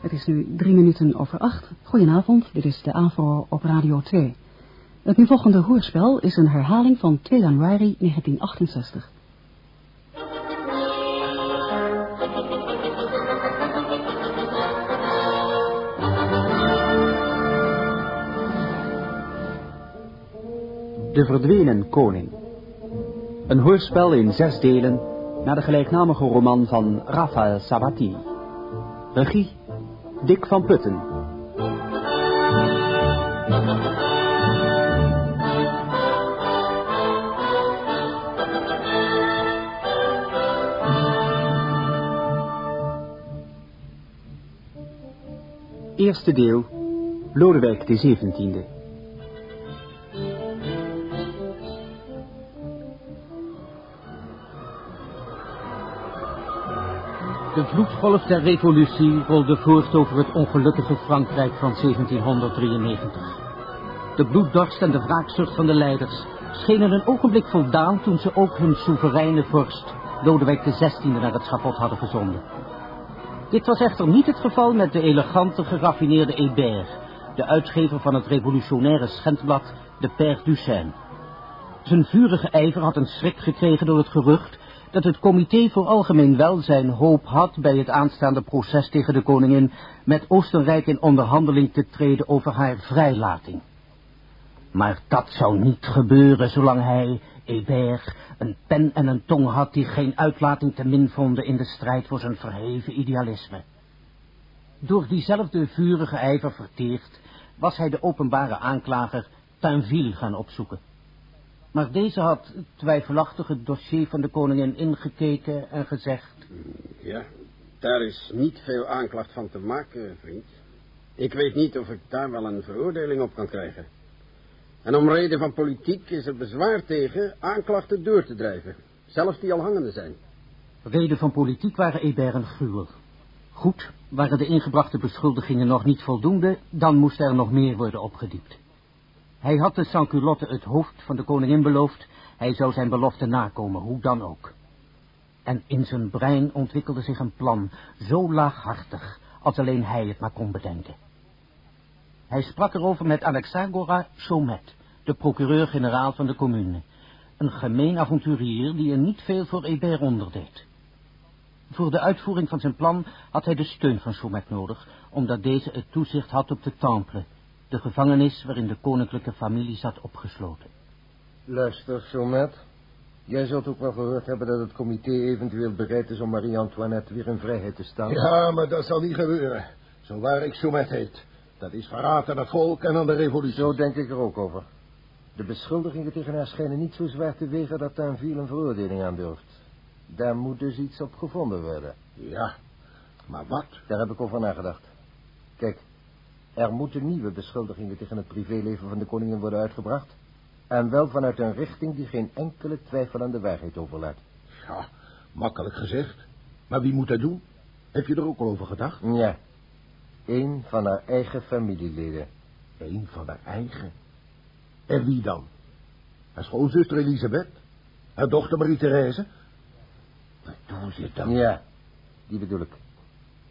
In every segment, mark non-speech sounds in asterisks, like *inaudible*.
Het is nu drie minuten over acht. Goedenavond, dit is de AVRO op Radio 2. Het nu volgende hoorspel is een herhaling van 2 januari 1968. De Verdwenen Koning. Een hoorspel in zes delen naar de gelijknamige roman van Rafael Sabatini. Regie Dick van Putten. Eerste deel, Lodewijk de zeventiende. De vloedgolf der revolutie rolde voort over het ongelukkige Frankrijk van 1793. De bloeddorst en de wraakzucht van de leiders schenen een ogenblik voldaan toen ze ook hun soevereine vorst, Lodewijk XVI, naar het schapot hadden gezonden. Dit was echter niet het geval met de elegante, geraffineerde Hébert, de uitgever van het revolutionaire schendblad De Père Duchesne. Zijn vurige ijver had een schrik gekregen door het gerucht dat het Comité voor Algemeen Welzijn hoop had bij het aanstaande proces tegen de koningin met Oostenrijk in onderhandeling te treden over haar vrijlating. Maar dat zou niet gebeuren zolang hij, Hébert, een pen en een tong had die geen uitlating te min vonden in de strijd voor zijn verheven idealisme. Door diezelfde vurige ijver verteerd was hij de openbare aanklager Tainville gaan opzoeken. Maar deze had twijfelachtig het dossier van de koningin ingekeken en gezegd... Ja, daar is niet veel aanklacht van te maken, vriend. Ik weet niet of ik daar wel een veroordeling op kan krijgen. En om reden van politiek is er bezwaar tegen aanklachten door te drijven. Zelfs die al hangende zijn. Reden van politiek waren Hébert een gruwel. Goed, waren de ingebrachte beschuldigingen nog niet voldoende, dan moest er nog meer worden opgediept. Hij had de Sansculotte het hoofd van de koningin beloofd. Hij zou zijn belofte nakomen, hoe dan ook. En in zijn brein ontwikkelde zich een plan, zo laaghartig, als alleen hij het maar kon bedenken. Hij sprak erover met Alexagora Chaumet, de procureur-generaal van de commune. Een gemeen avonturier die er niet veel voor Hébert onderdeed. Voor de uitvoering van zijn plan had hij de steun van Chaumet nodig, omdat deze het toezicht had op de temple, de gevangenis waarin de koninklijke familie zat opgesloten. Luister, Chaumet. Jij zult ook wel gehoord hebben dat het comité eventueel bereid is om Marie-Antoinette weer in vrijheid te stellen. Ja, maar dat zal niet gebeuren. Zo waar ik Chaumet heet. Dat is verraad aan het volk en aan de revolutie. Zo denk ik er ook over. De beschuldigingen tegen haar schijnen niet zo zwaar te wegen dat Tainville een veroordeling aandurft. Daar moet dus iets op gevonden worden. Ja, maar wat? Daar heb ik over nagedacht. Kijk, er moeten nieuwe beschuldigingen tegen het privéleven van de koningin worden uitgebracht. En wel vanuit een richting die geen enkele twijfel aan de waarheid overlaat. Ja, makkelijk gezegd. Maar wie moet dat doen? Heb je er ook al over gedacht? Ja, een van haar eigen familieleden. Eén van haar eigen? En wie dan? Haar schoonzuster Elisabeth? Haar dochter Marie-Thérèse? Wat doe je dan? Ja, die bedoel ik.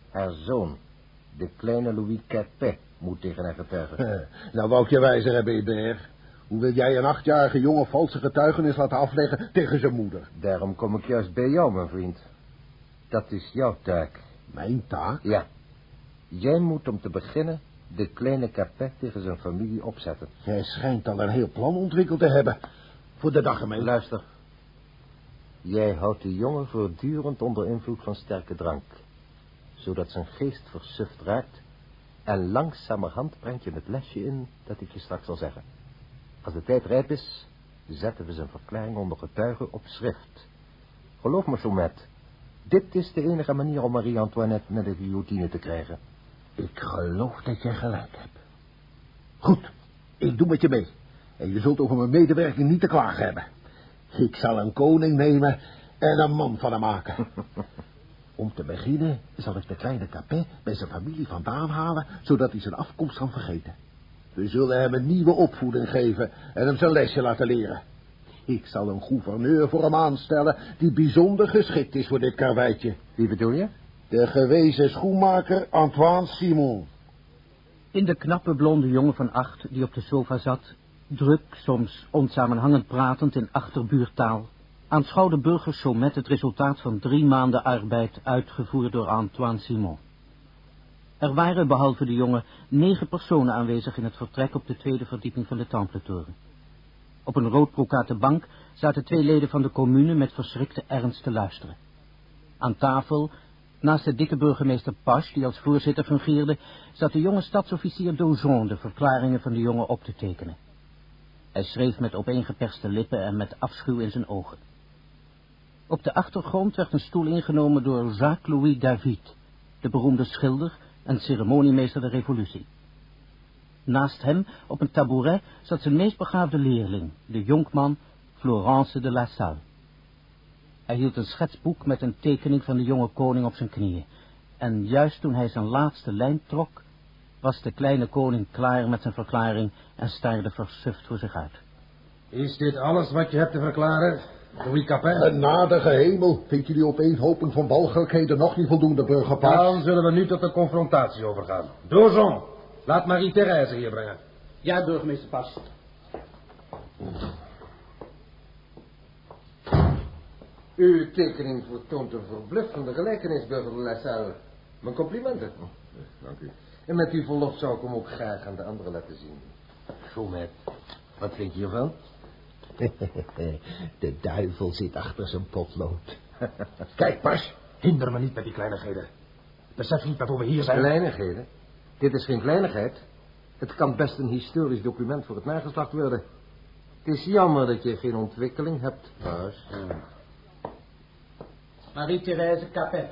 Haar zoon, de kleine Louis Capet, moet tegen haar getuigen. *laughs* nou, wou ik je wijzer hebben, Hébert. Hoe wil jij een achtjarige jongen valse getuigenis laten afleggen tegen zijn moeder? Daarom kom ik juist bij jou, mijn vriend. Dat is jouw taak. Mijn taak? Ja. Jij moet om te beginnen de kleine Capet tegen zijn familie opzetten. Jij schijnt al een heel plan ontwikkeld te hebben. Voor de dag ermee. Luister. Jij houdt de jongen voortdurend onder invloed van sterke drank. Zodat zijn geest versuft raakt. En langzamerhand brengt je het lesje in dat ik je straks zal zeggen. Als de tijd rijp is, zetten we zijn verklaring onder getuigen op schrift. Geloof me, Chaumet. Dit is de enige manier om Marie-Antoinette naar de guillotine te krijgen. Ik geloof dat jij gelijk hebt. Goed, ik doe met je mee. En je zult over mijn medewerking niet te klagen hebben. Ik zal een koning nemen en een man van hem maken. *laughs* Om te beginnen zal ik de kleine Capet bij zijn familie vandaan halen, zodat hij zijn afkomst kan vergeten. We zullen hem een nieuwe opvoeding geven en hem zijn lesje laten leren. Ik zal een gouverneur voor hem aanstellen die bijzonder geschikt is voor dit karweitje. Wie bedoel je? De gewezen schoenmaker Antoine Simon. In de knappe blonde jongen van acht die op de sofa zat, druk, soms onsamenhangend pratend in achterbuurtaal, aanschouwde burger Chaumet het resultaat van drie maanden arbeid uitgevoerd door Antoine Simon. Er waren, behalve de jongen, negen personen aanwezig in het vertrek op de tweede verdieping van de Templetoren. Op een roodbrokaten bank zaten twee leden van de commune met verschrikte ernst te luisteren. Aan tafel, naast de dikke burgemeester Pasch, die als voorzitter fungeerde, zat de jonge stadsofficier Daujon de verklaringen van de jongen op te tekenen. Hij schreef met opeengeperste lippen en met afschuw in zijn ogen. Op de achtergrond werd een stoel ingenomen door Jacques-Louis David, de beroemde schilder en ceremoniemeester der revolutie. Naast hem, op een tabouret, zat zijn meest begaafde leerling, de jonkman Florence de La Salle. Hij hield een schetsboek met een tekening van de jonge koning op zijn knieën. En juist toen hij zijn laatste lijn trok, was de kleine koning klaar met zijn verklaring en staarde versuft voor zich uit. Is dit alles wat je hebt te verklaren, Louis Capet? Genadige hemel, vindt jullie opeenhoping van walgelijkheden nog niet voldoende, burgerpaas? Dan zullen we nu tot de confrontatie overgaan. Dozon, laat Marie-Thérèse hier brengen. Ja, burgemeester Pas. Uw tekening vertoont een verbluffende gelijkenis, burger de La Salle. Mijn complimenten. Dank u. En met uw verlof zou ik hem ook graag aan de anderen laten zien. Chaumet, wat vind je hiervan? *laughs* De duivel zit achter zijn potlood. *laughs* Kijk, Pas, hinder me niet met die kleinigheden. Besef niet waarvoor we hier zijn. Kleinigheden? Dit is geen kleinigheid. Het kan best een historisch document voor het nageslacht worden. Het is jammer dat je geen ontwikkeling hebt, Paus. Marie-Thérèse Capet.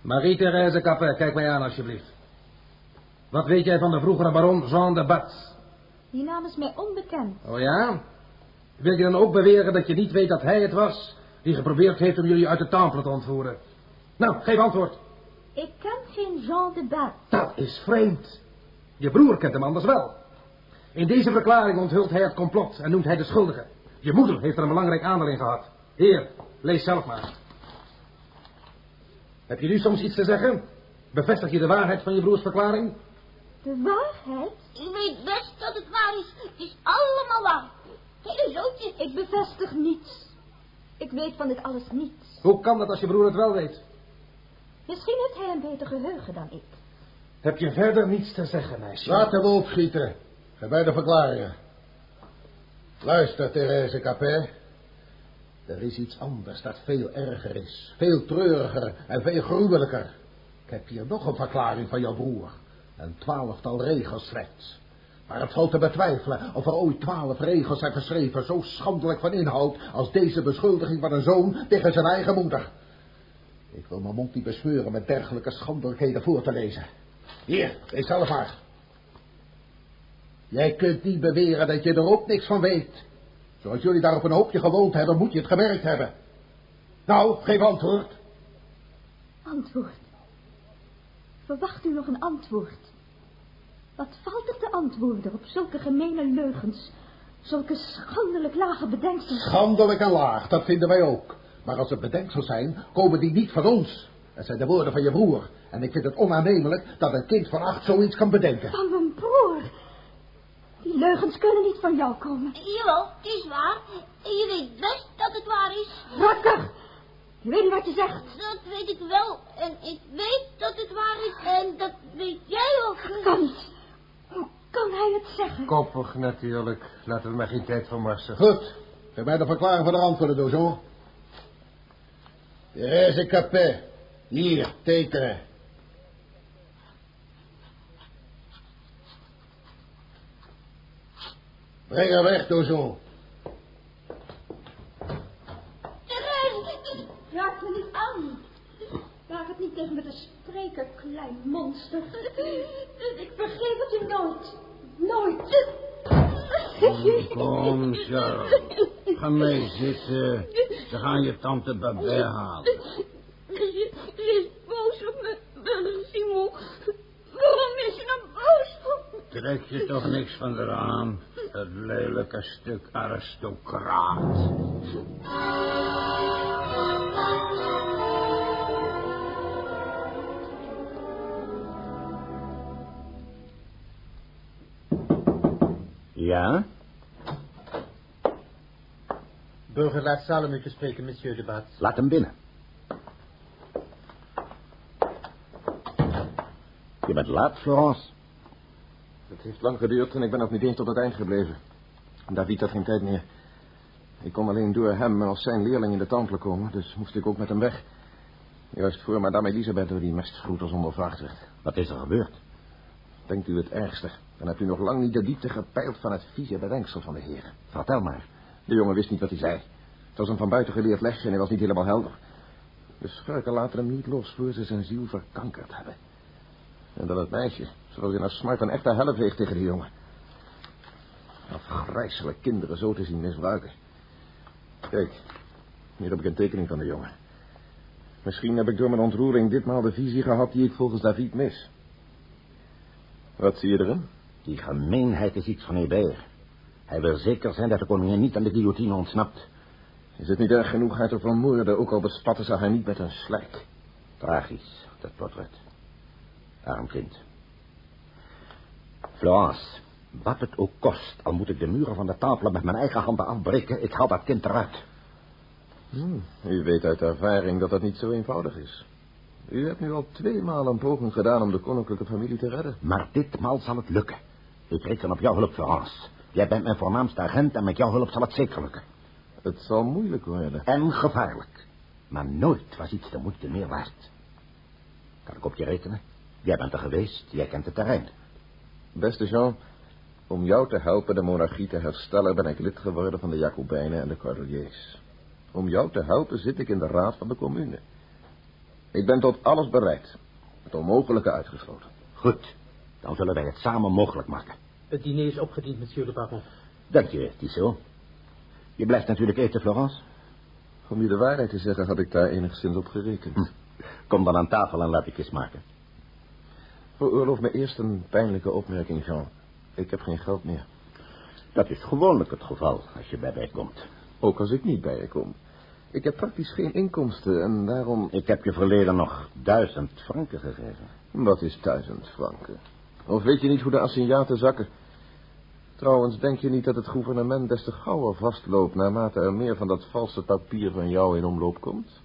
Marie-Thérèse Capet, kijk mij aan alsjeblieft. Wat weet jij van de vroegere baron Jean de Bat? Die naam is mij onbekend. Oh ja? Wil je dan ook beweren dat je niet weet dat hij het was... die geprobeerd heeft om jullie uit de Temple te ontvoeren? Nou, geef antwoord. Ik ken geen Jean de Bat. Dat is vreemd. Je broer kent hem anders wel. In deze verklaring onthult hij het complot en noemt hij de schuldige. Je moeder heeft er een belangrijk aandeel in gehad. Hier, lees zelf maar. Heb je nu soms iets te zeggen? Bevestig je de waarheid van je broers verklaring? De waarheid? Ik weet best dat het waar is. Het is allemaal waar. Hele zootje. Ik bevestig niets. Ik weet van dit alles niets. Hoe kan dat als je broer het wel weet? Misschien heeft hij een beter geheugen dan ik. Heb je verder niets te zeggen, meisje? Laten we opschieten. Ga bij de verklaringen. Luister, Therese Capet. Er is iets anders dat veel erger is. Veel treuriger en veel gruwelijker. Ik heb hier nog een verklaring van jouw broer. Een twaalftal regels slechts. Maar het valt te betwijfelen of er ooit twaalf regels zijn geschreven... zo schandelijk van inhoud als deze beschuldiging van een zoon tegen zijn eigen moeder. Ik wil mijn mond niet besmeuren met dergelijke schandelijkheden voor te lezen. Hier, lees zelf maar. Jij kunt niet beweren dat je er ook niks van weet. Zoals jullie daar op een hoopje gewoond hebben, moet je het gemerkt hebben. Nou, geef antwoord. Antwoord. Verwacht u nog een antwoord? Wat valt er te antwoorden op zulke gemene leugens? Zulke schandelijk lage bedenksels? Schandelijk en laag, dat vinden wij ook. Maar als het bedenksels zijn, komen die niet van ons. Het zijn de woorden van je broer. En ik vind het onaannemelijk dat een kind van acht zoiets kan bedenken. Van mijn broer? Die leugens kunnen niet van jou komen. Jawel, het is waar. En je weet best dat het waar is. Rakker! Je weet niet wat je zegt. Dat weet ik wel. En ik weet dat het waar is. En dat weet jij ook. Kan niet. Hoe kan hij het zeggen? Koppig natuurlijk. Laten we maar geen tijd vermarsen. Goed, geef mij de verklaring van de antwoorden, Dozon. Therese Capet. Hier, tekenen. Breng haar weg, Dozon. Therese, Raak me niet aan. Niet tegen me te spreken, klein monster. Ik vergeef het je nooit. Nooit. Kom, Charles. Ga mee zitten. Ze gaan je tante Babet halen. Ze is boos op me, Simon. Waarom is ze nou boos? Trek je toch niks van haar aan. Het lelijke stuk aristocraat. Ja? Burger laat Salome spreken, monsieur de Baat. Laat hem binnen. Je bent laat, Florence. Het heeft lang geduurd en ik ben ook niet eens tot het eind gebleven. David had geen tijd meer. Ik kon alleen door hem en als zijn leerling in de tempel komen, dus moest ik ook met hem weg. Juist voor madame Elisabeth door die mestvroeters ondervraagd werd. Wat is er gebeurd? Denkt u het ergste? Dan hebt u nog lang niet de diepte gepeild van het vieze bedenksel van de heren. Vertel maar. De jongen wist niet wat hij zei. Het was een van buiten geleerd lesje en hij was niet helemaal helder. De schurken laten hem niet los voor ze zijn ziel verkankerd hebben. En dan het meisje, zoals in haar smart een echte helleveeg tegen die jongen. Afgrijzelijk kinderen zo te zien misbruiken. Kijk, hier heb ik een tekening van de jongen. Misschien heb ik door mijn ontroering ditmaal de visie gehad die ik volgens David mis. Wat zie je erin? Die gemeenheid is iets van Hébert. Hij wil zeker zijn dat de koningin niet aan de guillotine ontsnapt. Is het niet erg genoeg haar te vermoorden, ook al bespatten ze haar niet met een slijk? Tragisch, dat portret. Arm kind. Florence, wat het ook kost, al moet ik de muren van de tafel met mijn eigen handen afbreken, ik haal dat kind eruit. Hmm, u weet uit ervaring dat dat niet zo eenvoudig is. U hebt nu al tweemaal een poging gedaan om de koninklijke familie te redden. Maar ditmaal zal het lukken. Ik reken op jouw hulp, Florence. Jij bent mijn voornaamste agent en met jouw hulp zal het zeker lukken. Het zal moeilijk worden. En gevaarlijk. Maar nooit was iets de moeite meer waard. Kan ik op je rekenen? Jij bent er geweest, jij kent het terrein. Beste Jean, om jou te helpen de monarchie te herstellen... ben ik lid geworden van de Jacobijnen en de Cordeliers. Om jou te helpen zit ik in de raad van de commune. Ik ben tot alles bereid. Het onmogelijke uitgesloten. Goed, dan zullen wij het samen mogelijk maken. Het diner is opgediend, monsieur de baron. Dank je, Tissot. Je blijft natuurlijk eten, Florence. Om je de waarheid te zeggen, had ik daar enigszins op gerekend. Hm. Kom dan aan tafel en laat ik je smaken. Veroorloof me eerst een pijnlijke opmerking, Jean. Ik heb geen geld meer. Dat is gewoonlijk het geval als je bij mij komt. Ook als ik niet bij je kom. Ik heb praktisch geen inkomsten en daarom... Ik heb je verleden nog duizend franken gegeven. Wat is duizend franken? Of weet je niet hoe de assignaten zakken? Trouwens, denk je niet dat het gouvernement des te gauwer vastloopt... naarmate er meer van dat valse papier van jou in omloop komt?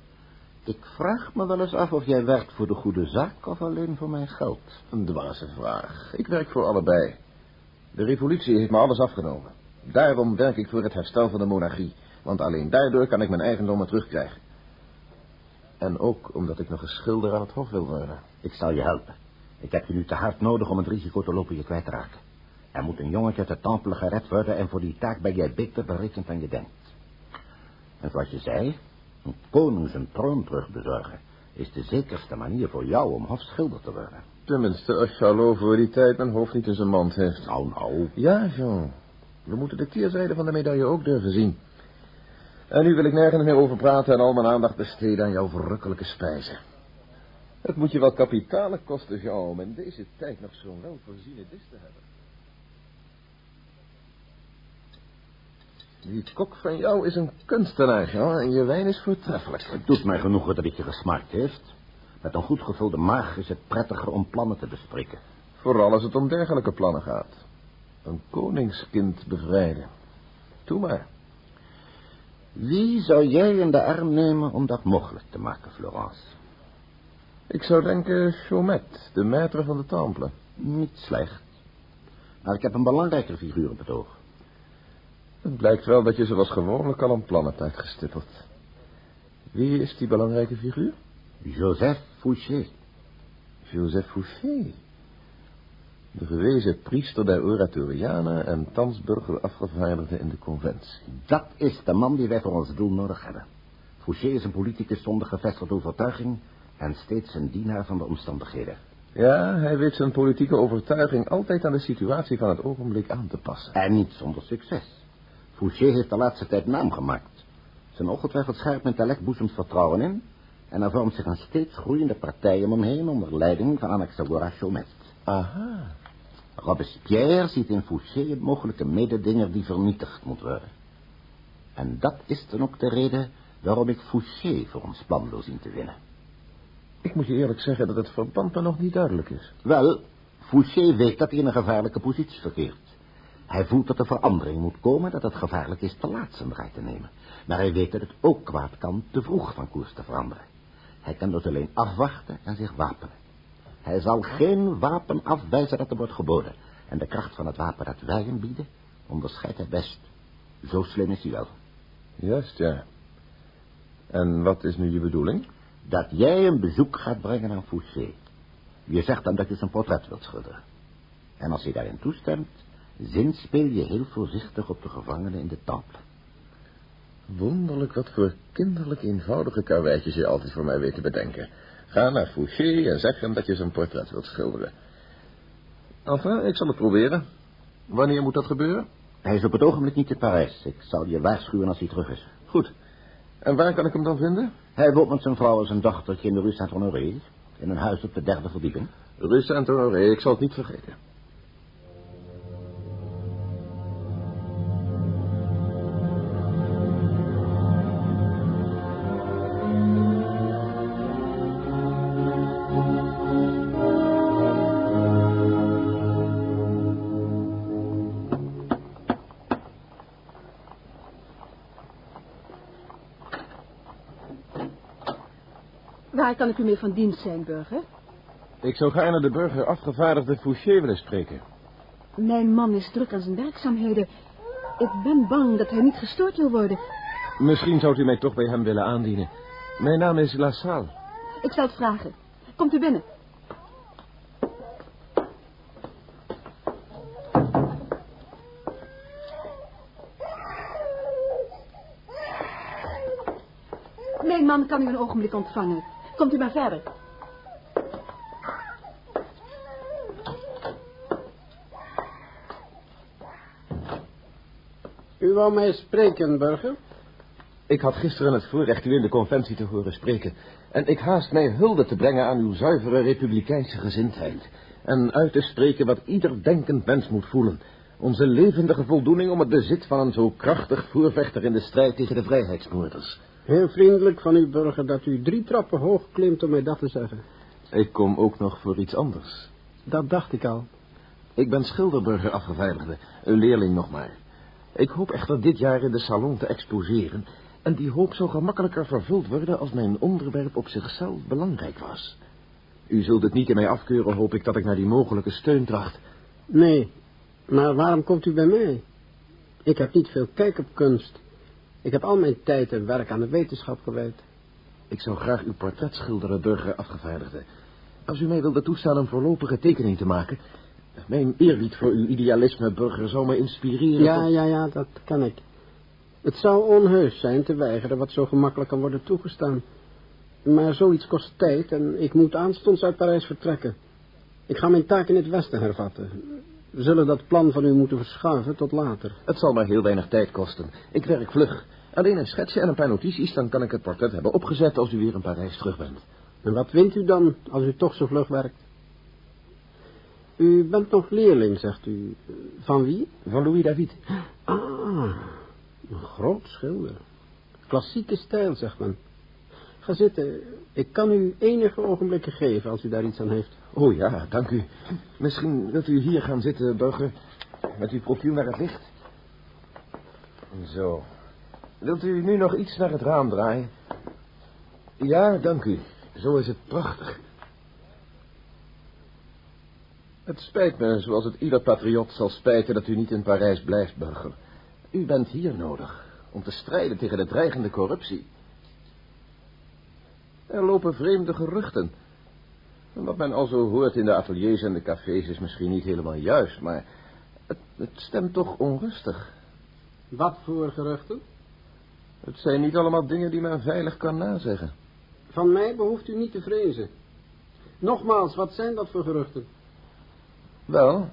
Ik vraag me wel eens af of jij werkt voor de goede zaak of alleen voor mijn geld. Een dwaze vraag. Ik werk voor allebei. De revolutie heeft me alles afgenomen. Daarom werk ik voor het herstel van de monarchie. Want alleen daardoor kan ik mijn eigendommen terugkrijgen. En ook omdat ik nog een schilder aan het hof wil worden. Ik zal je helpen. Ik heb je nu te hard nodig om het risico te lopen je kwijt te raken. Er moet een jongetje de tempel gered worden... en voor die taak ben jij beter berekend dan je denkt. En zoals je zei, een koning zijn troon terugbezorgen... is de zekerste manier voor jou om hofschilder te worden. Tenminste, als Charlot voor die tijd mijn hoofd niet in zijn mand heeft. Nou, nou. Ja, Jean. We moeten de keerzijde van de medaille ook durven zien. En nu wil ik nergens meer over praten en al mijn aandacht besteden aan jouw verrukkelijke spijzen. Het moet je wel kapitalen kosten, Jean, om in deze tijd nog zo'n welvoorziene dis te hebben. Die kok van jou is een kunstenaar, Jean, en je wijn is voortreffelijk. Het doet mij genoegen dat het je gesmaakt heeft. Met een goed gevulde maag is het prettiger om plannen te bespreken. Vooral als het om dergelijke plannen gaat. Een koningskind bevrijden. Doe maar. Wie zou jij in de arm nemen om dat mogelijk te maken, Florence? Ik zou denken Chaumet, de maître van de Temple. Niet slecht. Maar ik heb een belangrijke figuur op het oog. Het blijkt wel dat je zoals gewoonlijk al een plan hebt uitgestippeld. Wie is die belangrijke figuur? Joseph Fouché. Joseph Fouché? De gewezen priester der Oratorianen en thans burgerafgevaardigde in de conventie. Dat is de man die wij voor ons doel nodig hebben. Fouché is een politicus zonder gevestigde overtuiging en steeds een dienaar van de omstandigheden. Ja, hij weet zijn politieke overtuiging altijd aan de situatie van het ogenblik aan te passen. En niet zonder succes. Fouché heeft de laatste tijd naam gemaakt. Zijn ongetwijfeld scherp intellect boezemt vertrouwen in... en er vormt zich een steeds groeiende partij om hem heen... onder leiding van Anaxagora Chaumet. Aha. Robespierre ziet in Fouché een mogelijke mededinger die vernietigd moet worden. En dat is dan ook de reden waarom ik Fouché voor ons plan wil zien te winnen. Ik moet je eerlijk zeggen dat het verband me nog niet duidelijk is. Wel, Fouché weet dat hij in een gevaarlijke positie verkeert. Hij voelt dat er verandering moet komen, dat het gevaarlijk is te laat zijn draai te nemen. Maar hij weet dat het ook kwaad kan te vroeg van koers te veranderen. Hij kan dus alleen afwachten en zich wapenen. Hij zal geen wapen afwijzen dat er wordt geboden. En de kracht van het wapen dat wij hem bieden, onderscheidt hij best. Zo slim is hij wel. Juist, ja. En wat is nu je bedoeling? Dat jij een bezoek gaat brengen aan Fouché. Je zegt dan dat je zijn portret wilt schilderen. En als hij daarin toestemt, zinspeel je heel voorzichtig op de gevangenen in de temple. Wonderlijk wat voor kinderlijk eenvoudige karweitjes je altijd voor mij weet te bedenken. Ga naar Fouché en zeg hem dat je zijn portret wilt schilderen. Enfin, ik zal het proberen. Wanneer moet dat gebeuren? Hij is op het ogenblik niet in Parijs. Ik zal je waarschuwen als hij terug is. Goed. En waar kan ik hem dan vinden? Hij woont met zijn vrouw en zijn dochtertje in de rue Saint-Honoré. In een huis op de derde verdieping. Rue Saint-Honoré, ik zal het niet vergeten. Kan ik u mee van dienst zijn, burger? Ik zou gaarne de burger afgevaardigde Fouché willen spreken. Mijn man is druk aan zijn werkzaamheden. Ik ben bang dat hij niet gestoord wil worden. Misschien zou u mij toch bij hem willen aandienen. Mijn naam is Lassalle. Ik zal het vragen. Komt u binnen. Mijn man kan u een ogenblik ontvangen. Komt u maar verder. U wou mij spreken, burger? Ik had gisteren het voorrecht u in de conventie te horen spreken. En ik haast mij hulde te brengen aan uw zuivere republikeinse gezindheid. En uit te spreken wat ieder denkend mens moet voelen. Onze levendige voldoening om het bezit van een zo krachtig voorvechter in de strijd tegen de vrijheidsmoorders. Heel vriendelijk van u, burger, dat u drie trappen hoog klimt om mij dat te zeggen. Ik kom ook nog voor iets anders. Dat dacht ik al. Ik ben schilderburger afgevaardigde, een leerling nog maar. Ik hoop echter dit jaar in de salon te exposeren... en die hoop zou gemakkelijker vervuld worden... als mijn onderwerp op zichzelf belangrijk was. U zult het niet in mij afkeuren, hoop ik, dat ik naar die mogelijke steun tracht. Nee, maar waarom komt u bij mij? Ik heb niet veel kijk op kunst. Ik heb al mijn tijd en werk aan de wetenschap gewijd. Ik zou graag uw portret schilderen, burger afgevaardigde. Als u mij wilde toestaan een voorlopige tekening te maken... Mijn eerbied voor uw idealisme, burger, zou me inspireren... Ja, tot- ja, ja, dat kan ik. Het zou onheus zijn te weigeren wat zo gemakkelijk kan worden toegestaan. Maar zoiets kost tijd en ik moet aanstonds uit Parijs vertrekken. Ik ga mijn taak in het Westen hervatten. We zullen dat plan van u moeten verschuiven tot later. Het zal maar heel weinig tijd kosten. Ik werk vlug. Alleen een schetsje en een paar notities, dan kan ik het portret hebben opgezet als u weer in Parijs terug bent. En wat wint u dan als u toch zo vlug werkt? U bent nog leerling, zegt u. Van wie? Van Louis David. Ah, een groot schilder. Klassieke stijl, zegt men. Ga zitten. Ik kan u enige ogenblikken geven als u daar iets aan heeft. Oh ja, dank u. Misschien wilt u hier gaan zitten, burger, met uw profiel naar het licht. Zo. Wilt u nu nog iets naar het raam draaien? Ja, dank u. Zo is het prachtig. Het spijt me, zoals het ieder patriot zal spijten, dat u niet in Parijs blijft, burger. U bent hier nodig, om te strijden tegen de dreigende corruptie. Er lopen vreemde geruchten. En wat men al zo hoort in de ateliers en de cafés is misschien niet helemaal juist, maar het, het stemt toch onrustig. Wat voor geruchten? Het zijn niet allemaal dingen die men veilig kan nazeggen. Van mij behoeft u niet te vrezen. Nogmaals, wat zijn dat voor geruchten? Wel,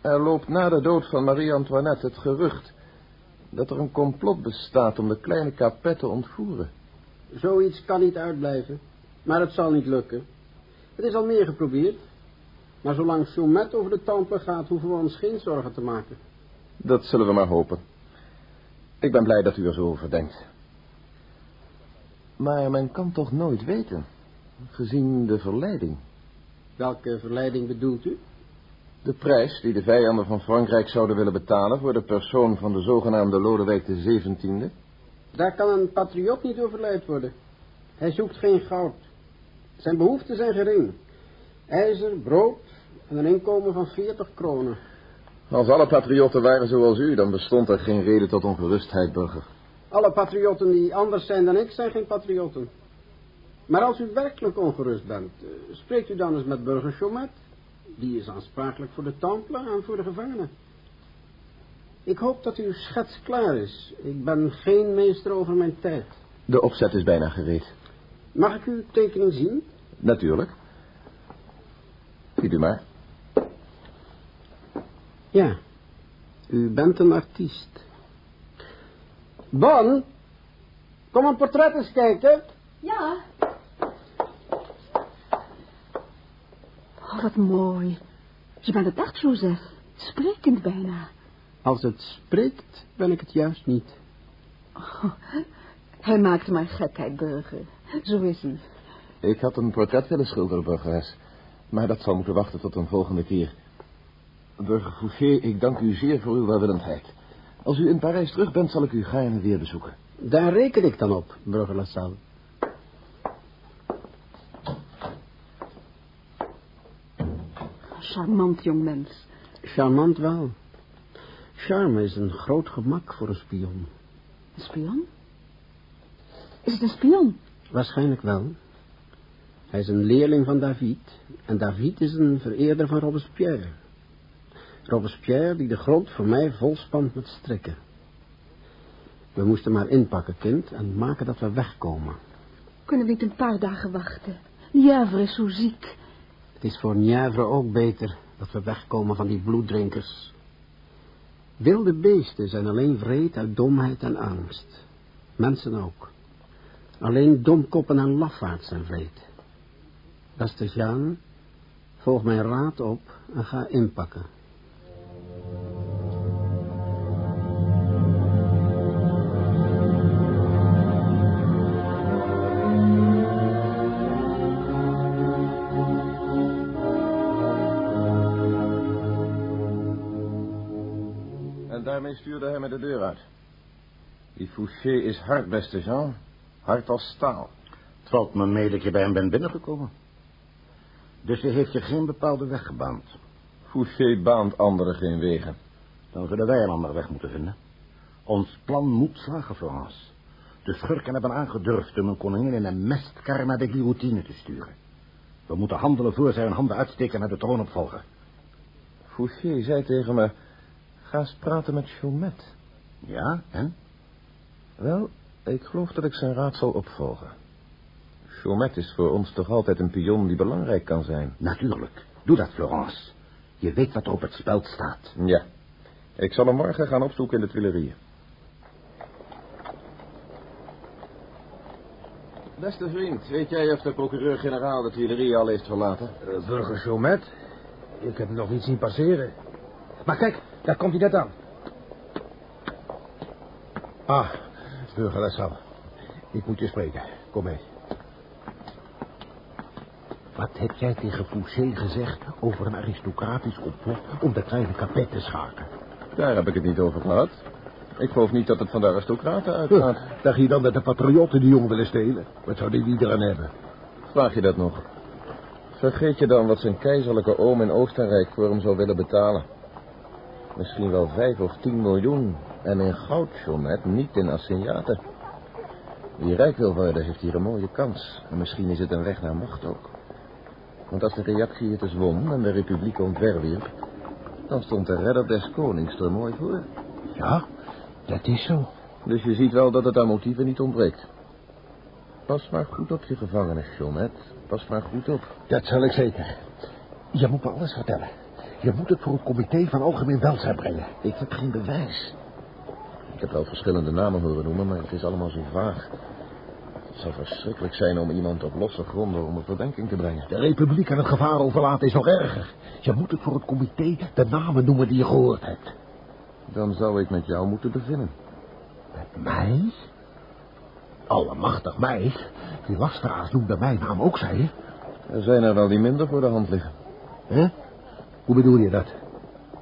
er loopt na de dood van Marie-Antoinette het gerucht dat er een complot bestaat om de kleine Capet te ontvoeren. Zoiets kan niet uitblijven. Maar het zal niet lukken. Het is al meer geprobeerd. Maar zolang Chaumet over de Temple gaat, hoeven we ons geen zorgen te maken. Dat zullen we maar hopen. Ik ben blij dat u er zo over denkt. Maar men kan toch nooit weten, gezien de verleiding. Welke verleiding bedoelt u? De prijs die de vijanden van Frankrijk zouden willen betalen voor de persoon van de zogenaamde Lodewijk de 17e. Daar kan een patriot niet door verleid worden. Hij zoekt geen goud. Zijn behoeften zijn gering. IJzer, brood en een inkomen van 40 kronen. Als alle patriotten waren zoals u, dan bestond er geen reden tot ongerustheid, burger. Alle patriotten die anders zijn dan ik, zijn geen patriotten. Maar als u werkelijk ongerust bent, eh, spreekt u dan eens met burger Chaumet. Die is aansprakelijk voor de Temple en voor de gevangenen. Ik hoop dat uw schets klaar is. Ik ben geen meester over mijn tijd. De opzet is bijna gereed. Mag ik uw tekening zien? Natuurlijk. Ziet u maar. Ja, u bent een artiest. Bon, kom een portret eens kijken. Ja. Oh, wat mooi. Je bent het echt, Joseph. Sprekend bijna. Als het spreekt, ben ik het juist niet. Oh, *laughs* hij maakt maar gekheid, burger. Zo is hij. Ik had een portret willen schilderen, burgeres. Maar dat zal moeten wachten tot een volgende keer. Burger Fouché, ik dank u zeer voor uw welwillendheid. Als u in Parijs terug bent, zal ik u gaarne weer bezoeken. Daar reken ik dan op, burger Lassalle. Charmant jongmens. Charmant wel. Charme is een groot gemak voor een spion. Een spion? Is het een spion? Waarschijnlijk wel. Hij is een leerling van David. En David is een vereerder van Robespierre. Robespierre die de grond voor mij volspant met strikken. We moesten maar inpakken, kind, en maken dat we wegkomen. Kunnen we niet een paar dagen wachten? Nièvre is zo ziek. Het is voor Nièvre ook beter dat we wegkomen van die bloeddrinkers. Wilde beesten zijn alleen vreed uit domheid en angst. Mensen ook. Alleen domkoppen en lafaards zijn vreed. Beste Jean, volg mijn raad op en ga inpakken. Hij me de deur uit. Die Fouché is hard, beste Jean. Hard als staal. Het valt me mee dat je bij hem bent binnengekomen. Dus hij heeft je geen bepaalde weg gebaand. Fouché baant anderen geen wegen. Dan zullen wij een andere weg moeten vinden. Ons plan moet slagen, Florence. De schurken hebben aangedurfd om een koningin in een mestkar naar de guillotine te sturen. We moeten handelen voor zij hun handen uitsteken naar de troonopvolger. Fouché zei tegen me... Ga eens praten met Chaumet. Ja, en? Wel, ik geloof dat ik zijn raad zal opvolgen. Chaumet is voor ons toch altijd een pion die belangrijk kan zijn. Natuurlijk. Doe dat, Florence. Je weet wat er op het spel staat. Ja. Ik zal hem morgen gaan opzoeken in de Tuileries. Beste vriend, weet jij of de procureur-generaal de Tuileries al heeft verlaten? Uh, burger Chaumet? Ik heb hem nog niet zien passeren. Maar kijk, daar komt hij net aan. Ah, burger Lassalle. Ik moet je spreken. Kom mee. Wat heb jij tegen Fouché gezegd over een aristocratisch complot om de kleine kapet te schaken? Daar heb ik het niet over gehad. Ik geloof niet dat het van de aristocraten uitgaat. Huh, dacht je dan dat de patriotten die jongen willen stelen? Wat zouden die eraan hebben? Vraag je dat nog? Vergeet je dan wat zijn keizerlijke oom in Oostenrijk voor hem zou willen betalen? Misschien wel vijf of tien miljoen. En in goud, Jonet, niet in assignaten. Wie rijk wil worden, heeft hier een mooie kans. En misschien is het een weg naar macht ook. Want als de reactie het dus won en de republiek ontwerwierp... dan stond de redder des konings er mooi voor. Ja, dat is zo. Dus je ziet wel dat het aan motieven niet ontbreekt. Pas maar goed op je gevangenis, Jonet. Pas maar goed op. Dat zal ik zeker. Je moet me alles vertellen. Je moet het voor het comité van algemeen welzijn brengen. Ik heb geen bewijs. Ik heb wel verschillende namen horen noemen, maar het is allemaal zo vaag. zou verschrikkelijk zijn om iemand op losse gronden onder verdenking te brengen. De Republiek aan het gevaar overlaten is nog erger. Je moet het voor het comité de namen noemen die je gehoord hebt. Dan zou ik met jou moeten beginnen. Met mij? Allemachtig mij. Die lasteraars noemden mijn naam ook, zei je? Er zijn er wel die minder voor de hand liggen. Hè? Hoe bedoel je dat?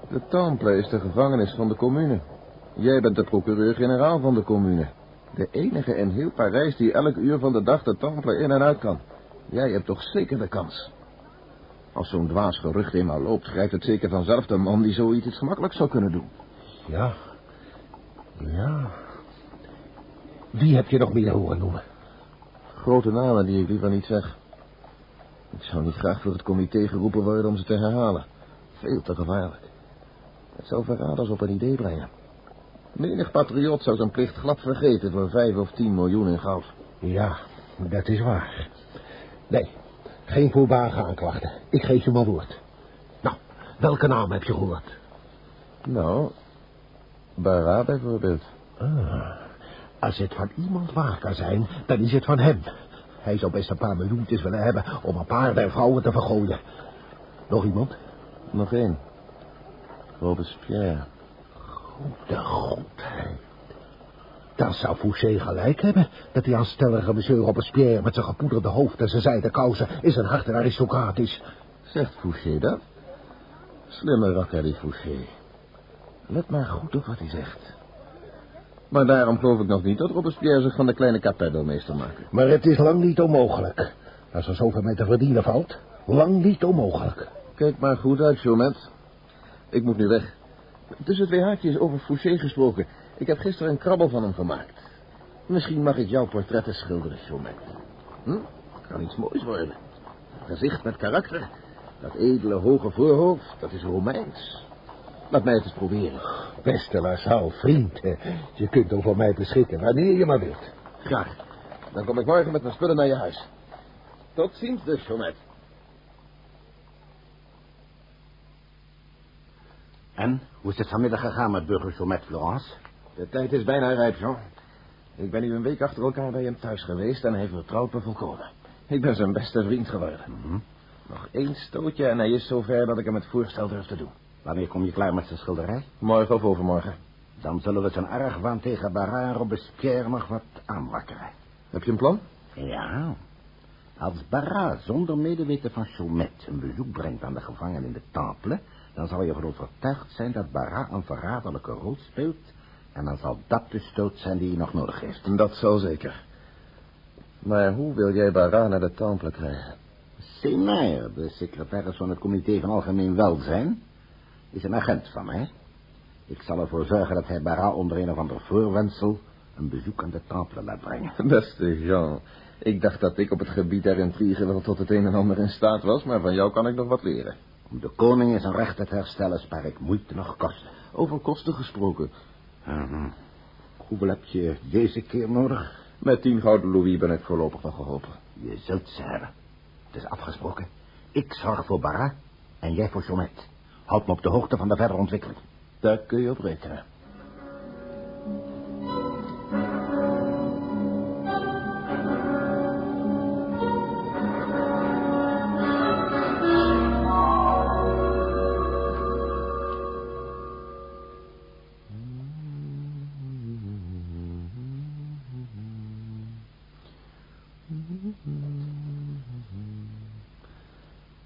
De Temple is de gevangenis van de commune. Jij bent de procureur-generaal van de commune. De enige in heel Parijs die elk uur van de dag de Temple in en uit kan. Jij hebt toch zeker de kans. Als zo'n dwaas gerucht eenmaal loopt, grijpt het zeker vanzelf de man die zoiets iets gemakkelijk zou kunnen doen. Ja. Ja. Wie heb je nog meer horen noemen? Grote namen die ik liever niet zeg. Ik zou niet graag voor het comité geroepen worden om ze te herhalen. Veel te gevaarlijk. Het zou verraders op een idee brengen. Menig patriot zou zijn plicht glad vergeten voor vijf of tien miljoen in goud. Ja, dat is waar. Nee, geen voorbarige aanklachten. Ik geef je maar woord. Nou, welke naam heb je gehoord? Nou, Bara bijvoorbeeld. Ah, als het van iemand waar kan zijn, dan is het van hem. Hij zou best een paar miljoentjes willen hebben om een paar der vrouwen te vergooien. Nog iemand? Nog één. Robespierre. Goede goedheid. Dan zou Fouché gelijk hebben dat die aanstellige monsieur Robespierre met zijn gepoederde hoofd en zijn zijden kousen hart een aristocraat is. Zegt Fouché dat? Slimme rakker die Fouché. Let maar goed op wat hij zegt. Maar daarom geloof ik nog niet dat Robespierre zich van de kleine kapel meester maakt. Maar het is lang niet onmogelijk. Als er zoveel mee te verdienen valt, lang niet onmogelijk. Kijk maar goed uit, Chaumet. Ik moet nu weg. Tussen twee haakjes over Fouché gesproken. Ik heb gisteren een krabbel van hem gemaakt. Misschien mag ik jouw portretten schilderen, Chaumet. Hm? Kan iets moois worden. Gezicht met karakter. Dat edele hoge voorhoofd, dat is Romeins. Laat mij het eens proberen. Beste Lasalle, vriend. Je kunt over mij beschikken wanneer je maar wilt. Graag. Dan kom ik morgen met mijn spullen naar je huis. Tot ziens dus, Chaumet. En, hoe is het vanmiddag gegaan met burger Chaumet, Florence? De tijd is bijna rijp, Jean. Ik ben nu een week achter elkaar bij hem thuis geweest en hij vertrouwt me volkomen. Ik ben zijn beste vriend geworden. Mhm. Nog één stootje en hij is zover dat ik hem het voorstel durf te doen. Wanneer kom je klaar met zijn schilderij? Morgen of overmorgen. Dan zullen we zijn argwaan tegen Barra en Robespierre nog wat aanwakkeren. Heb je een plan? Ja. Als Barra zonder medeweten van Chaumet een bezoek brengt aan de gevangenen in de Temple... dan zal je ervan overtuigd zijn dat Barra een verraderlijke rol speelt... en dan zal dat de stoot zijn die hij nog nodig heeft. Dat zal zeker. Maar hoe wil jij Barra naar de Temple krijgen? Seymour, de secretaris van het comité van Algemeen Welzijn... is een agent van mij. Ik zal ervoor zorgen dat hij Barra onder een of ander voorwendsel... een bezoek aan de Temple laat brengen. *laughs* Beste Jean, ik dacht dat ik op het gebied der intrigue wel tot het een en ander in staat was... maar van jou kan ik nog wat leren. Om de koning in zijn rechten te herstellen spaar ik moeite nog kosten. Over kosten gesproken. Mhm. Hoeveel heb je deze keer nodig? Met tien gouden louis ben ik voorlopig nog geholpen. Je zult ze hebben. Het is afgesproken. Ik zorg voor Barra en jij voor Chaumet. Houd me op de hoogte van de verdere ontwikkeling. Daar kun je op rekenen.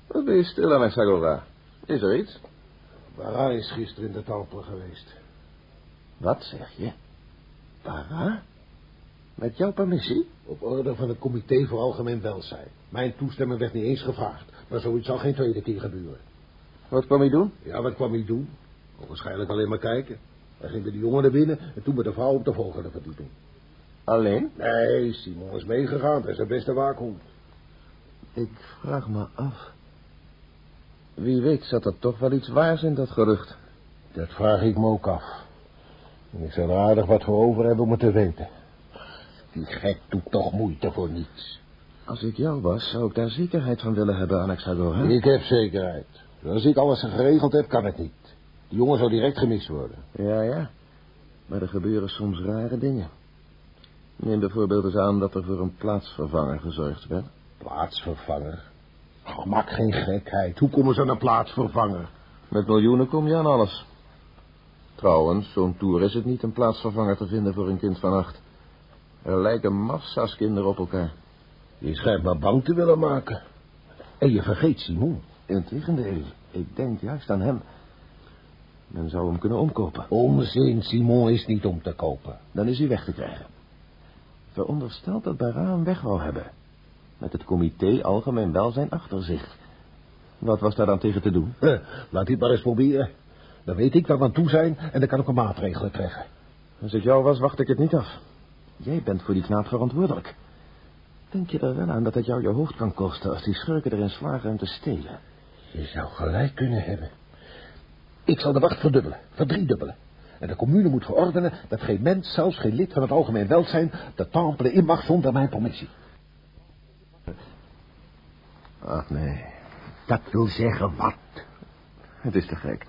Wat ben je stil, Alexagora? Is er iets? Barra is gisteren in de Temple geweest. Wat zeg je? Para? Met jouw permissie? Op orde van het comité voor algemeen welzijn. Mijn toestemming werd niet eens gevraagd. Maar zoiets zal geen tweede keer gebeuren. Wat kwam hij doen? Ja, wat kwam hij doen? Waarschijnlijk alleen maar kijken. Hij ging met de jongen naar binnen en toen met de vrouw op de volgende verdieping. Alleen? Nee, Simon is meegegaan. Dat is zijn beste waakhond. Ik vraag me af. Wie weet zat er toch wel iets waars in dat gerucht. Dat vraag ik me ook af. En ik zou er aardig wat voor over hebben om het te weten. Die gek doet toch moeite voor niets. Als ik jou was, zou ik daar zekerheid van willen hebben, Alexagora. Ik heb zekerheid. Als ik alles geregeld heb, kan het niet. Die jongen zou direct gemist worden. Ja, ja. Maar er gebeuren soms rare dingen. Neem bijvoorbeeld eens aan dat er voor een plaatsvervanger gezorgd werd. Plaatsvervanger? Oh, maak geen gekheid. Hoe komen ze aan een plaatsvervanger? Met miljoenen kom je aan alles. Trouwens, zo'n toer is het niet een plaatsvervanger te vinden voor een kind van acht. Er lijken massa's kinderen op elkaar. Je schijnt maar bang te willen maken. En je vergeet Simon. Integendeel, ik denk juist aan hem. Men zou hem kunnen omkopen. Onzin, Simon is niet om te kopen. Dan is hij weg te krijgen. Veronderstelt dat Barra hem weg wou hebben. Met het comité Algemeen Welzijn achter zich. Wat was daar dan tegen te doen? Huh, laat hij maar eens proberen. Dan weet ik waar we aan toe zijn en dan kan ik een maatregelen treffen. Als ik jou was, wacht ik het niet af. Jij bent voor die knaap verantwoordelijk. Denk je er wel aan dat het jou je hoofd kan kosten als die schurken erin slagen hem te stelen? Je zou gelijk kunnen hebben. Ik zal de wacht verdubbelen, verdriedubbelen. En de commune moet verordenen dat geen mens, zelfs geen lid van het algemeen welzijn, de tempelen in mag zonder mijn permissie. Ach, nee. Dat wil zeggen wat? Het is te gek.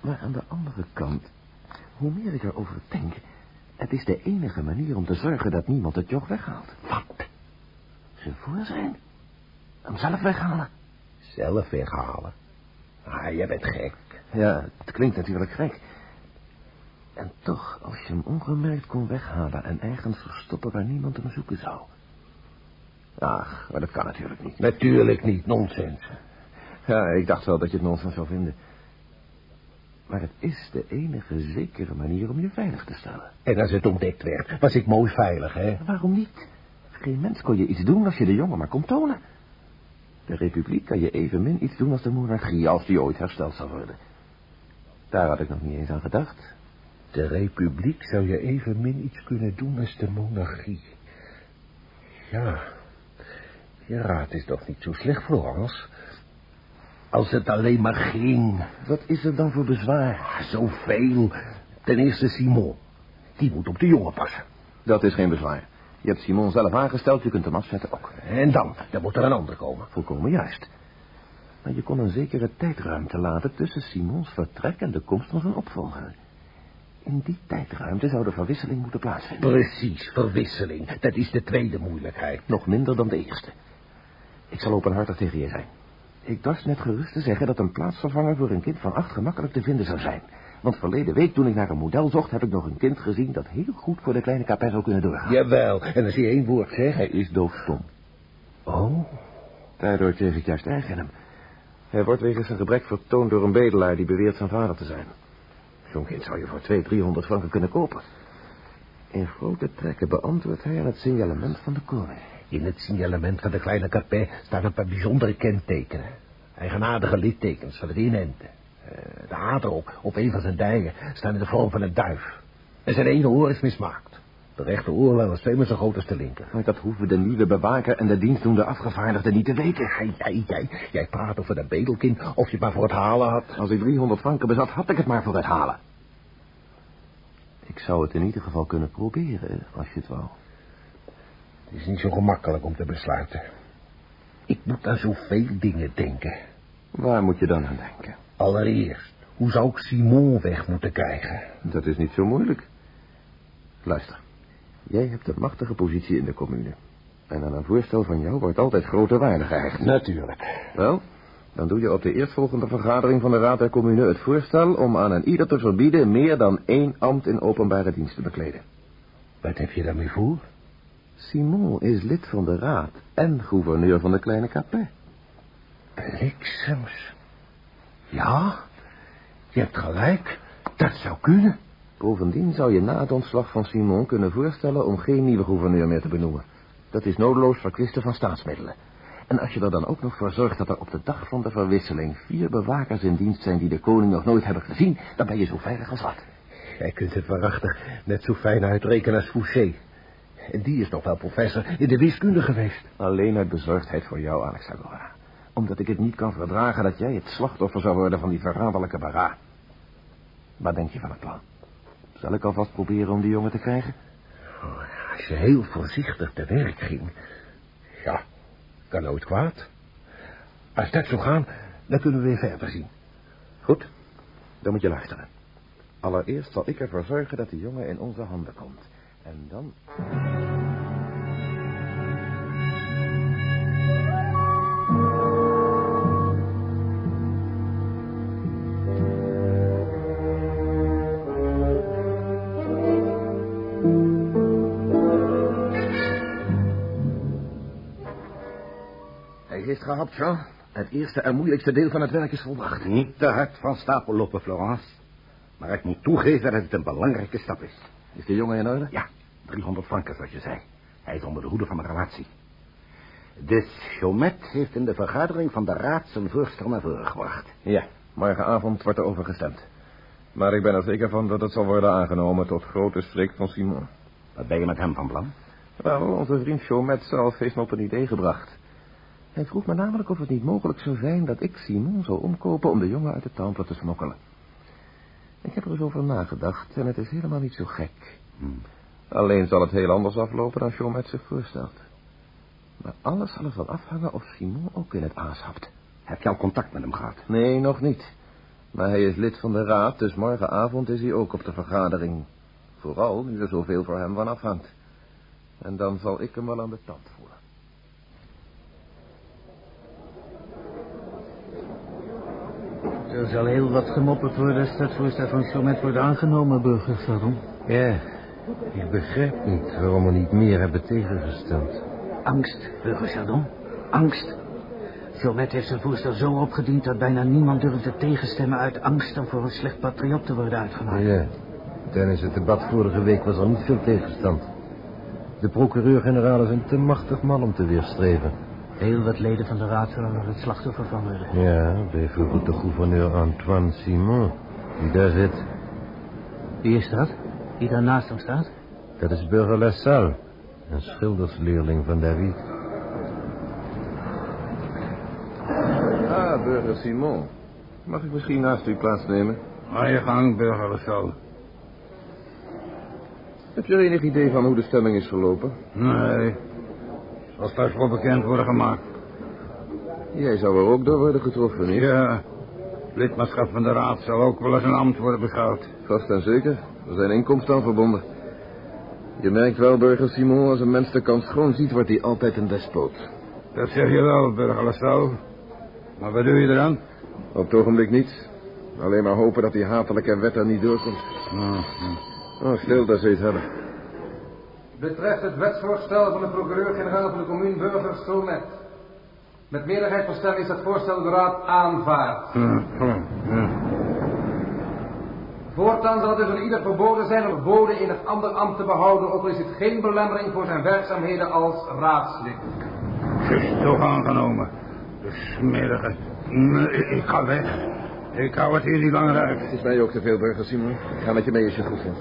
Maar aan de andere kant, hoe meer ik erover denk... het is de enige manier om te zorgen dat niemand het joch weghaalt. Wat? Voor zijn. Hem zelf weghalen. Zelf weghalen? Ah, jij bent gek. Ja, het klinkt natuurlijk gek. En toch, als je hem ongemerkt kon weghalen en ergens verstoppen waar niemand hem zoeken zou. Ach, maar dat kan natuurlijk niet. Natuurlijk niet, nonsens. Ja, ik dacht wel dat je het nonsens zou vinden. Maar het is de enige zekere manier om je veilig te stellen. En als het ontdekt werd, was ik mooi veilig, hè? Waarom niet? Geen mens kon je iets doen als je de jongen maar kon tonen. De republiek kan je evenmin iets doen als de monarchie, als die ooit hersteld zal worden. Daar had ik nog niet eens aan gedacht. De republiek zou je evenmin iets kunnen doen als de monarchie. Ja, je raad is toch niet zo slecht, Florence? Als het alleen maar ging. Wat is er dan voor bezwaar? Ah, zoveel. Ten eerste Simon. Die moet op de jongen passen. Dat is geen bezwaar. Je hebt Simon zelf aangesteld, je kunt hem afzetten ook. En dan? Dan moet er een ander komen. Volkomen juist. Maar je kon een zekere tijdruimte laten tussen Simons vertrek en de komst van zijn opvolger. In die tijdruimte zou de verwisseling moeten plaatsvinden. Precies, verwisseling. Dat is de tweede moeilijkheid. Nog minder dan de eerste. Ik zal openhartig tegen je zijn. Ik dorst net gerust te zeggen dat een plaatsvervanger voor een kind van acht gemakkelijk te vinden zou zijn. Want verleden week toen ik naar een model zocht, heb ik nog een kind gezien dat heel goed voor de kleine kapel zou kunnen doorgaan. Jawel, en als hij één woord zegt... Hij is doofstom. Oh? Daardoor kreeg ik juist erg in hem. Hij wordt wegens zijn gebrek vertoond door een bedelaar die beweert zijn vader te zijn. Zo'n kind zou je voor twee, driehonderd franken kunnen kopen. In grote trekken beantwoordt hij aan het signalement van de koning. In het signalement van de kleine kapel staan een paar bijzondere kentekenen. Eigenaardige littekens van het inenten. Uh, de haardrok op een van zijn dijen staan in de vorm van een duif. En zijn ene oor is mismaakt. De rechter oorlel is tweemaal zo groot als de linker. Maar dat hoeven de nieuwe bewaker en de dienstdoende afgevaardigde niet te weten. Jij, jij, jij, jij praat over dat bedelkind of je het maar voor het halen had. Als ik 300 franken bezat, had ik het maar voor het halen. Ik zou het in ieder geval kunnen proberen, als je het wou. Het is niet zo gemakkelijk om te besluiten. Ik moet aan zoveel dingen denken. Waar moet je dan aan denken? Allereerst, hoe zou ik Simon weg moeten krijgen? Dat is niet zo moeilijk. Luister, jij hebt een machtige positie in de commune. En aan een voorstel van jou wordt altijd grote waarde gehecht. Natuurlijk. Wel, dan doe je op de eerstvolgende vergadering van de Raad der Commune het voorstel om aan een ieder te verbieden meer dan één ambt in openbare dienst te bekleden. Wat heb je daarmee voor? Simon is lid van de raad en gouverneur van de kleine Capet. Bliksems. Ja, je hebt gelijk. Dat zou kunnen. Bovendien zou je na het ontslag van Simon kunnen voorstellen om geen nieuwe gouverneur meer te benoemen. Dat is nodeloos verkwisten van staatsmiddelen. En als je er dan ook nog voor zorgt dat er op de dag van de verwisseling vier bewakers in dienst zijn die de koning nog nooit hebben gezien, dan ben je zo veilig als wat. Jij kunt het waarachtig net zo fijn uitrekenen als Fouché. En die is nog wel professor in de wiskunde geweest. Alleen uit bezorgdheid voor jou, Alexandra. Omdat ik het niet kan verdragen dat jij het slachtoffer zou worden van die verraderlijke bara. Wat denk je van het plan? Zal ik alvast proberen om die jongen te krijgen? Oh, als je heel voorzichtig te werk ging. Ja, kan nooit kwaad. Als dat zo gaan, dan kunnen we weer verder zien. Goed, dan moet je luisteren. Allereerst zal ik ervoor zorgen dat die jongen in onze handen komt. En dan... Het eerste en moeilijkste deel van het werk is volbracht. Niet te hard van stapel lopen, Florence. Maar ik moet toegeven dat het een belangrijke stap is. Is de jongen in orde? Ja, 300 franken, zoals je zei. Hij is onder de hoede van mijn relatie. De Chomet heeft in de vergadering van de raad zijn voorstel naar voren gebracht. Ja, morgenavond wordt er over gestemd. Maar ik ben er zeker van dat het zal worden aangenomen tot grote schrik van Simon. Wat ben je met hem van plan? Wel, onze vriend Chomet zelf heeft me op een idee gebracht. Hij vroeg me namelijk of het niet mogelijk zou zijn dat ik Simon zou omkopen om de jongen uit de Temple te smokkelen. Ik heb er eens over nagedacht en het is helemaal niet zo gek. Alleen zal het heel anders aflopen dan Chomet zich voorstelt. Maar alles zal ervan afhangen of Simon ook in het aas hapt. Heb je al contact met hem gehad? Nee, nog niet. Maar hij is lid van de raad, dus morgenavond is hij ook op de vergadering. Vooral nu er zoveel voor hem van afhangt. En dan zal ik hem wel aan de tand voelen. Er zal heel wat gemopperd worden als dat voorstel van Chomet wordt aangenomen, burger Saron. Ja, ik begrijp niet waarom we niet meer hebben tegengestemd. Angst, burger Chardon. Angst. Chomet heeft zijn voorstel zo opgediend dat bijna niemand durfde tegenstemmen uit angst om voor een slecht patriot te worden uitgemaakt. Ja, tijdens het debat vorige week was er niet veel tegenstand. De procureur-generaal is een te machtig man om te weerstreven. Heel wat leden van de raad zullen er het slachtoffer van worden. Ja, bijvoorbeeld de gouverneur Antoine Simon, die daar zit. Wie is dat? Die daar naast hem staat? Dat is burger Lassalle, een schildersleerling van David. Ah, burger Simon. Mag ik misschien naast u plaatsnemen? Ga je gang, burger Lassalle. Heb je enig idee van hoe de stemming is verlopen? Nee. Zal straks wel bekend worden gemaakt. Jij zou er ook door worden getroffen, niet? Ja. Lidmaatschap van de raad zal ook wel eens een ambt worden beschouwd. Vast en zeker. Er zijn inkomsten aan verbonden. Je merkt wel, burger Simon, als een mens de kans gewoon ziet, wordt hij altijd een despoot. Dat zeg je wel, burger Lassalle. Maar wat doe je eraan? Op het ogenblik niets. Alleen maar hopen dat die hatelijke wet er niet doorkomt. Oh, stil, dat ze iets hebben. Betreft het wetsvoorstel van de procureur-generaal van de commune Burger Stromet. Met meerderheid van stemmen is dat voorstel door de raad aanvaard. Voortaan zal het dus aan ieder verboden zijn om verboden in het ander ambt te behouden, ook al is het geen belemmering voor zijn werkzaamheden als raadslid. Het is toch aangenomen. De smerige. Nee, ik ga weg. Ik hou het hier niet langer uit. Het is mij ook te veel, burger Simon. Ik ga met je mee als je het goed vindt.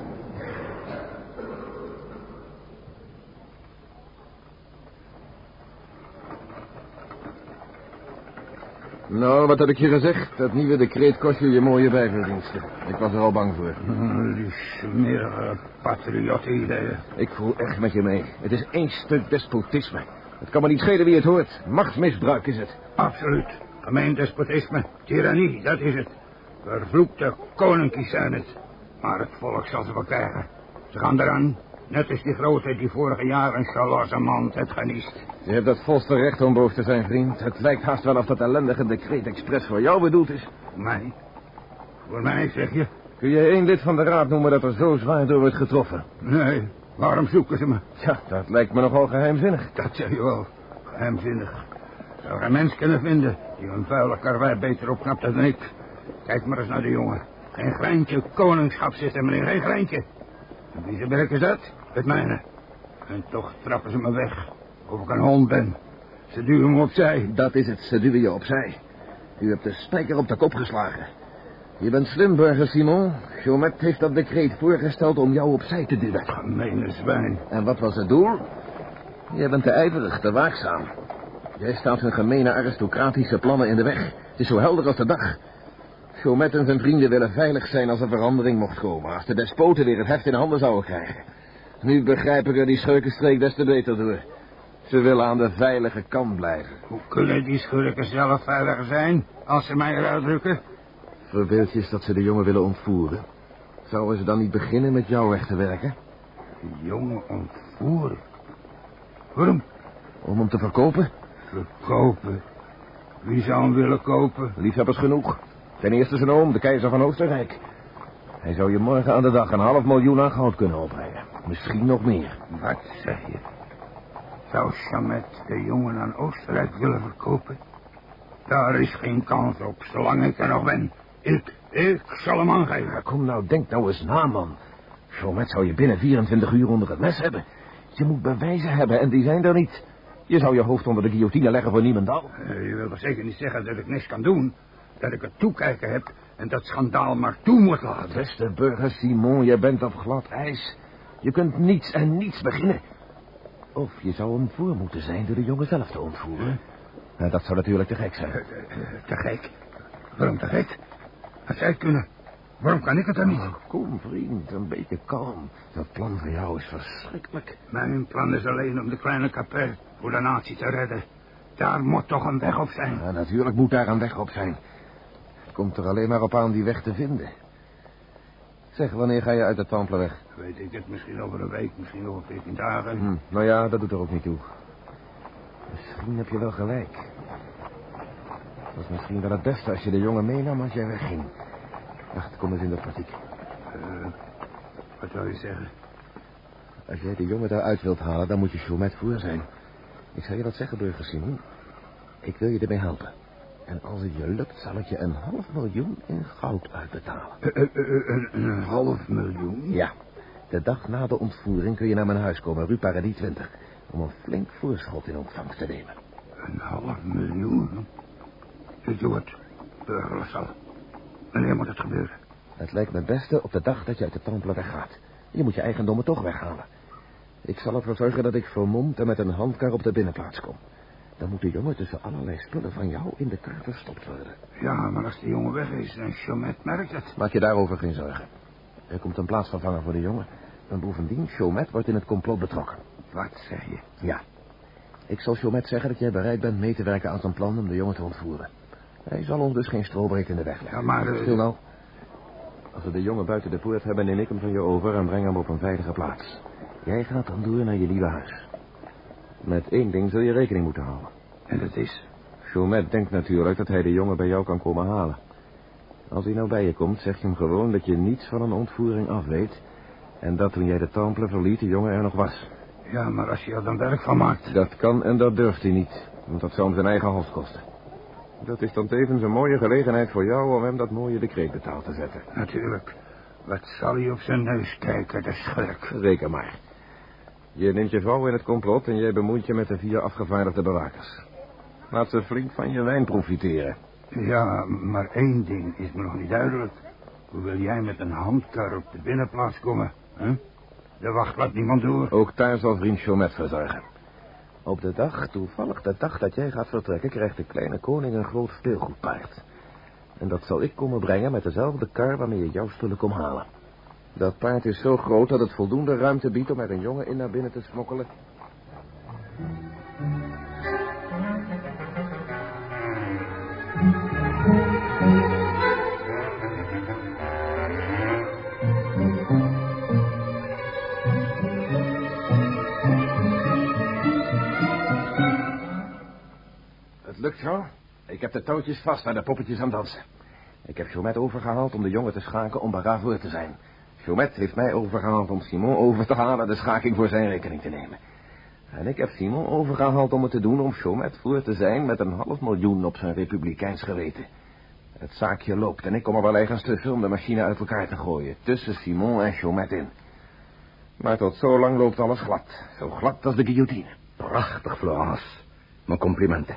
Nou, wat heb ik je gezegd? Dat nieuwe decreet kost je je mooie bijverdiensten. Ik was er al bang voor. Die smerige patriotten-ideeën. Ik voel echt met je mee. Het is één stuk despotisme. Het kan me niet schelen wie het hoort. Machtsmisbruik is het. Absoluut. Gemeen despotisme. Tyrannie, dat is het. Vervloekte koninkjes zijn het. Maar het volk zal ze wel krijgen. Ze gaan eraan. Net als die grote die vorige jaar een charlotte heeft geniest. Je hebt dat volste recht om boos te zijn, vriend. Het lijkt haast wel of dat ellendige decreet expres voor jou bedoeld is. Voor mij? Voor mij, zeg je? Kun je één lid van de raad noemen dat er zo zwaar door wordt getroffen? Nee, waarom zoeken ze me? Ja, dat lijkt me nogal geheimzinnig. Dat zeg je wel. Geheimzinnig. Zou geen mens kunnen vinden die een vuile karwei beter opknapt dan ik. Kijk maar eens naar de jongen. Geen greintje koningschap zit er, meneer, geen greintje. En wie zijn werk is dat? Het mijne. En toch trappen ze me weg. Of ik een hond ben. Ze duwen me opzij. Dat is het, ze duwen je opzij. U hebt de spijker op de kop geslagen. Je bent slim, burger Simon. Chomet heeft dat decreet voorgesteld om jou opzij te duwen. Gemene zwijn. En wat was het doel? Jij bent te ijverig, te waakzaam. Jij staat hun gemene aristocratische plannen in de weg. Het is zo helder als de dag. Chomet en zijn vrienden willen veilig zijn als er verandering mocht komen. Als de despoten weer het heft in handen zouden krijgen. Nu begrijp ik er die schurkenstreek des te beter door. Ze willen aan de veilige kant blijven. Hoe kunnen die schurken zelf veiliger zijn als ze mij eruit drukken? Verbeeld je eens dat ze de jongen willen ontvoeren. Zouden ze dan niet beginnen met jou weg te werken? De jongen ontvoeren. Waarom? Om hem te verkopen? Verkopen? Wie zou hem willen kopen? Liefhebbers genoeg. Ten eerste zijn oom, de keizer van Oostenrijk. Hij zou je morgen aan de dag een half miljoen aan goud kunnen opbrengen. Misschien nog meer. Wat zeg je? Zou Chamet de jongen aan Oostenrijk willen verkopen? Daar is geen kans op, zolang ik er nog ben. Ik, ik zal hem aangeven. Ja, kom nou, denk nou eens na, man. Chomet zou je binnen 24 uur onder het mes hebben. Je moet bewijzen hebben en die zijn er niet. Je zou je hoofd onder de guillotine leggen voor niemendal. Uh, je wil toch zeker niet zeggen dat ik niks kan doen? Dat ik het toekijken heb en dat schandaal maar toe moet laten. Beste burger Simon, je bent op glad ijs. Je kunt niets en niets beginnen. Of je zou hem voor moeten zijn door de jongen zelf te ontvoeren. Nou, dat zou natuurlijk te gek zijn. Uh, te gek? Waarom te gek? Als zij het kunnen, waarom kan ik het dan niet? Oh, kom, vriend, een beetje kalm. Dat plan van jou is verschrikkelijk. Mijn plan is alleen om de kleine kapel voor de natie te redden. Daar moet toch een weg op zijn. Ja, natuurlijk moet daar een weg op zijn. Het komt er alleen maar op aan die weg te vinden. Zeg, wanneer ga je uit de Temple weg? Weet ik het, misschien over een week, misschien over veertien dagen. Hm, nou ja, dat doet er ook niet toe. Misschien heb je wel gelijk. Het was misschien wel het beste als je de jongen meenam als jij wegging. Wacht, kom eens in de praktijk. Uh, wat zou je zeggen? Als jij de jongen daaruit wilt halen, dan moet je Chaumet voor zijn. Ik zal je wat zeggen, burger Simon. Ik wil je ermee helpen. En als het je lukt, zal ik je een half miljoen in goud uitbetalen. Uh, uh, een, een half miljoen? Ja. De dag na de ontvoering kun je naar mijn huis komen, Rue Paradis 20... om een flink voorschot in ontvangst te nemen. Een half miljoen? Het, burger Lasalle. Wanneer moet het gebeuren? Het lijkt me het beste op de dag dat je uit de tempel weggaat. Je moet je eigendommen toch weghalen. Ik zal ervoor zorgen dat ik vermomd en met een handkar op de binnenplaats kom. Dan moet de jongen tussen allerlei spullen van jou in de kar verstopt worden. Ja, maar als de jongen weg is en Chomet merkt het... Maak je daarover geen zorgen. Er komt een plaatsvervanger voor de jongen. En bovendien, Chomet wordt in het complot betrokken. Wat zeg je? Ja. Ik zal Chomet zeggen dat jij bereid bent mee te werken aan zijn plan om de jongen te ontvoeren. Hij zal ons dus geen strobreek in de weg leggen. Ja, maar... Uh... Stil nou. Als we de jongen buiten de poort hebben, neem ik hem van je over en breng hem op een veilige plaats. Jij gaat dan door naar je nieuwe huis. Met één ding zul je rekening moeten houden. En dat is? Chaumet denkt natuurlijk dat hij de jongen bij jou kan komen halen. Als hij nou bij je komt, zeg je hem gewoon dat je niets van een ontvoering af weet... en dat toen jij de Temple verliet, de jongen er nog was. Ja, maar als je er dan werk van maakt... Dat kan en dat durft hij niet, want dat zou hem zijn eigen hals kosten. Dat is dan tevens een mooie gelegenheid voor jou om hem dat mooie decreet betaald te zetten. Natuurlijk. Wat zal hij op zijn neus kijken, de schurk. Reken maar. Je neemt je vrouw in het complot en jij bemoeit je met de vier afgevaardigde bewakers. Laat ze flink van je wijn profiteren. Ja, maar één ding is me nog niet duidelijk. Hoe wil jij met een handkar op de binnenplaats komen? Hè? De wacht laat niemand door. Ook daar zal vriend Chomet verzorgen. Op de dag, toevallig de dag dat jij gaat vertrekken... krijgt de kleine koning een groot speelgoedpaard. En dat zal ik komen brengen met dezelfde kar waarmee je jouw spullen komt halen. Dat paard is zo groot dat het voldoende ruimte biedt om er een jongen in naar binnen te smokkelen. Het lukt zo. Ik heb de touwtjes vast waar de poppetjes aan dansen. Ik heb Chomet overgehaald om de jongen te schaken om voor te zijn. Chomet heeft mij overgehaald om Simon over te halen de schaking voor zijn rekening te nemen. En ik heb Simon overgehaald om het te doen om Chomet voor te zijn met een half miljoen op zijn republikeins geweten. Het zaakje loopt en ik kom er wel ergens tussen om de machine uit elkaar te gooien. Tussen Simon en Chomet in. Maar tot zo lang loopt alles glad. Zo glad als de guillotine. Prachtig, Florence. Mijn complimenten.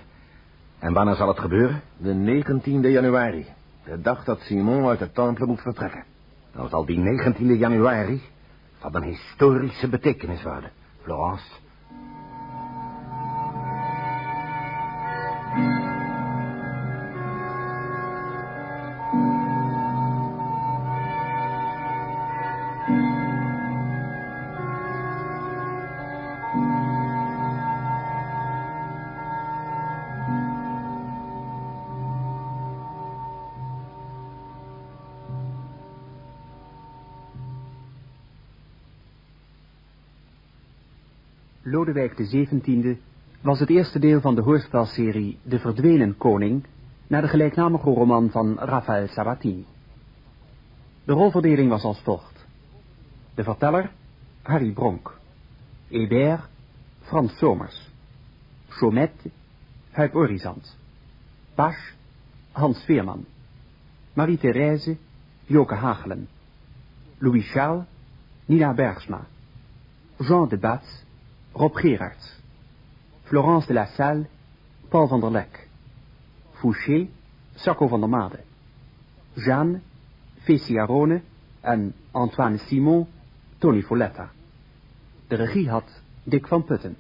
En wanneer zal het gebeuren? De 19e januari. De dag dat Simon uit de temple moet vertrekken. Dan zal die 19 januari van een historische betekenis worden, Florence. Lodewijk XVII was het eerste deel van de hoorspelserie De Verdwenen Koning, naar de gelijknamige roman van Raphaël Sabatini. De rolverdeling was als volgt. De verteller, Harry Bronk. Hébert, Frans Somers. Chaumette, Huip Orizant. Pache, Hans Veerman. Marie-Thérèse, Joke Hagelen. Louis Charles, Nina Bergsma. Jean de Bats, Rob Gerards. Florence de la Salle, Paul van der Lek. Fouché, Sacco van der Made. Jeanne, Fessie Arone en Antoine Simon, Tony Folletta. De regie had Dick van Putten.